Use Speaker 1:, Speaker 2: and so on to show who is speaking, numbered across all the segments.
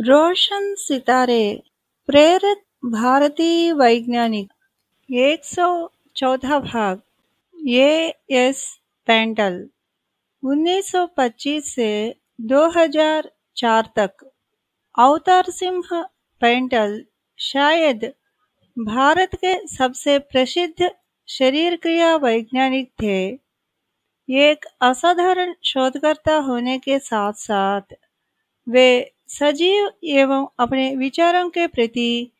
Speaker 1: रोशन सितारे, प्रेरित भारतीय वैज्ञानिक, एक सौ चौथा भाग ये एस पेंटल 1925 से 2004 तक। अवतार सिंह पेंटल शायद भारत के सबसे प्रसिद्ध शरीर क्रिया वैज्ञानिक थे। एक असाधारण शोधकर्ता होने के साथ साथ वे सजीव एवं अपने विचारों के प्रति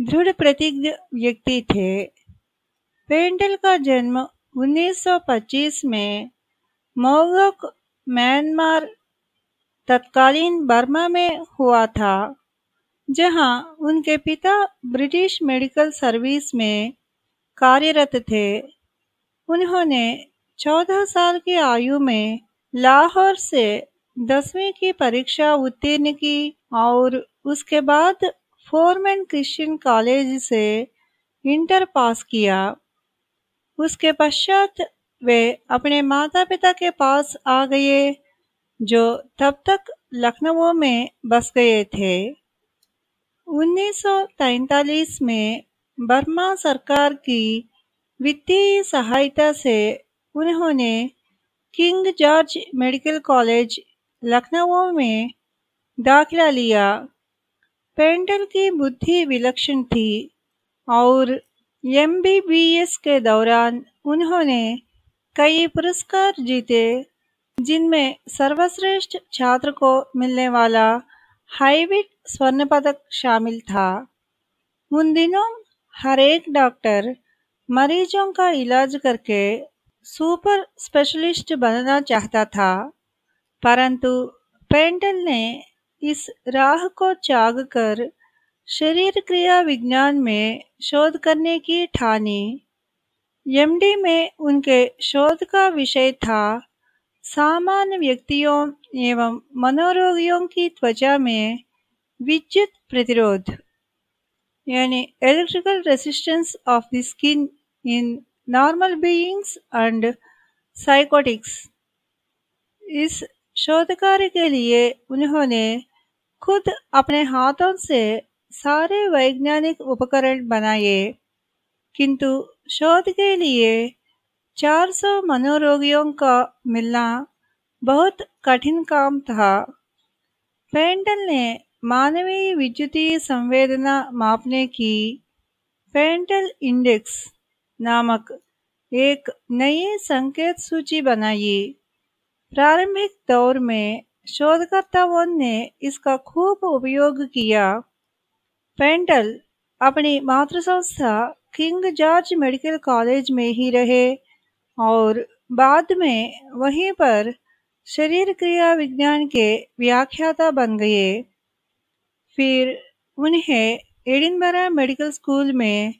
Speaker 1: दृढ़ प्रतिज्ञ व्यक्ति थे। पेंटल का जन्म 1925 में मोगक म्यांमार तत्कालीन बर्मा में हुआ था, जहाँ उनके पिता ब्रिटिश मेडिकल सर्विस में कार्यरत थे। उन्होंने 14 साल की आयु में लाहौर से दसवीं की परीक्षा उत्तीर्ण की और उसके बाद फोरमैन क्रिश्चियन कॉलेज से इंटर पास किया। उसके पश्चात वे अपने माता पिता के पास आ गए, जो तब तक लखनऊ में बस गए थे। 1943 में बर्मा सरकार की वित्तीय सहायता से उन्होंने King George medical college Lucknow में दाखिला लिया। पेंटल की बुद्धि विलक्षण थी और एमबीबीएस के दौरान उन्होंने कई पुरस्कार जीते, जिनमें सर्वश्रेष्ठ छात्र को मिलने वाला हाईविट स्वर्ण पदक शामिल था। उन दिनों हर एक डॉक्टर मरीजों का इलाज करके सुपर स्पेशलिस्ट बनना चाहता था। परंतु पेंटल ने इस राह को त्याग कर शरीर क्रिया विज्ञान में शोध करने की ठानी। एमडी में उनके शोध का विषय था सामान्य व्यक्तियों एवं मनोरोगियों की त्वचा में विद्युत प्रतिरोध, यानी electrical resistance of the skin in normal beings and psychotics इस शोध कार्य के लिए उन्होंने खुद अपने हाथों से सारे वैज्ञानिक उपकरण बनाए, किंतु शोध के लिए 400 मनोरोगियों का मिलना बहुत कठिन काम था। पेंटल ने मानवीय विद्युतीय संवेदना मापने की पेंटल इंडेक्स नामक एक नई संकेत सूची बनाई। प्रारंभिक दौर में शोधकर्ताओं ने इसका खूब उपयोग किया। पेंटल अपनी मातृ संस्था किंग जॉर्ज मेडिकल कॉलेज में ही रहे और बाद में वहीं पर शरीर क्रिया विज्ञान के व्याख्याता बन गए। फिर उन्हें एडिनबरा मेडिकल स्कूल में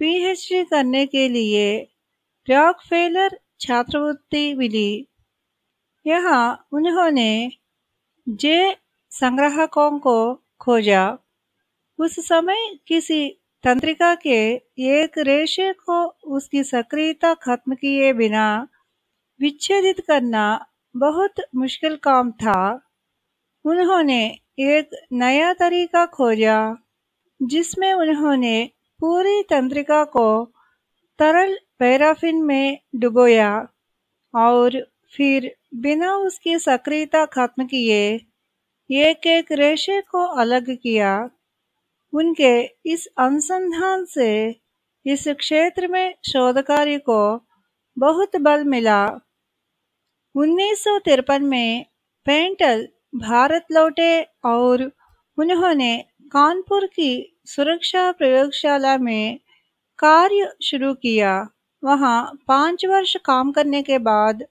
Speaker 1: पीएचडी करने के लिए रॉकफेलर छात्रवृत्ति मिली। यहाँ उन्होंने जे संग्राहकों को खोजा। उस समय किसी तंत्रिका के एक रेशे को उसकी सक्रियता खत्म किए बिना विच्छेदित करना बहुत मुश्किल काम था। उन्होंने एक नया तरीका खोजा, जिसमें उन्होंने पूरी तंत्रिका को तरल पैराफिन में डुबोया और फिर बिना उसकी सक्रियता खत्म किए, एक एक रेशे को अलग किया। उनके इस अनुसंधान से इस क्षेत्र में शोध कार्य को बहुत बल मिला। उन्नीस में पेंटल भारत लौटे और उन्होंने कानपुर की सुरक्षा प्रयोगशाला में कार्य शुरू किया। वहाँ पाँच वर्ष काम करने के बाद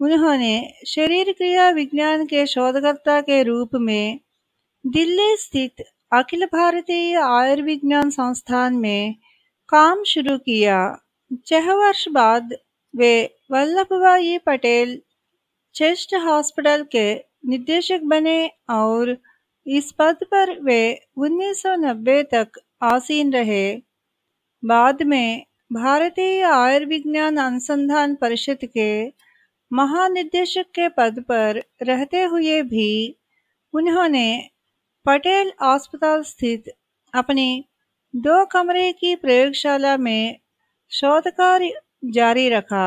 Speaker 1: उन्होंने शरीर क्रिया विज्ञान के शोधकर्ता के रूप में दिल्ली स्थित अखिल भारतीय आयुर्विज्ञान संस्थान में काम शुरू किया। छह वर्ष बाद वे वल्लभ भाई पटेल चेस्ट हॉस्पिटल के निदेशक बने और इस पद पर वे 1990 तक आसीन रहे। बाद में भारतीय आयुर्विज्ञान अनुसंधान परिषद के महानिदेशक के पद पर रहते हुए भी उन्होंने पटेल अस्पताल स्थित अपनी दो कमरे की प्रयोगशाला में शोध कार्य जारी रखा।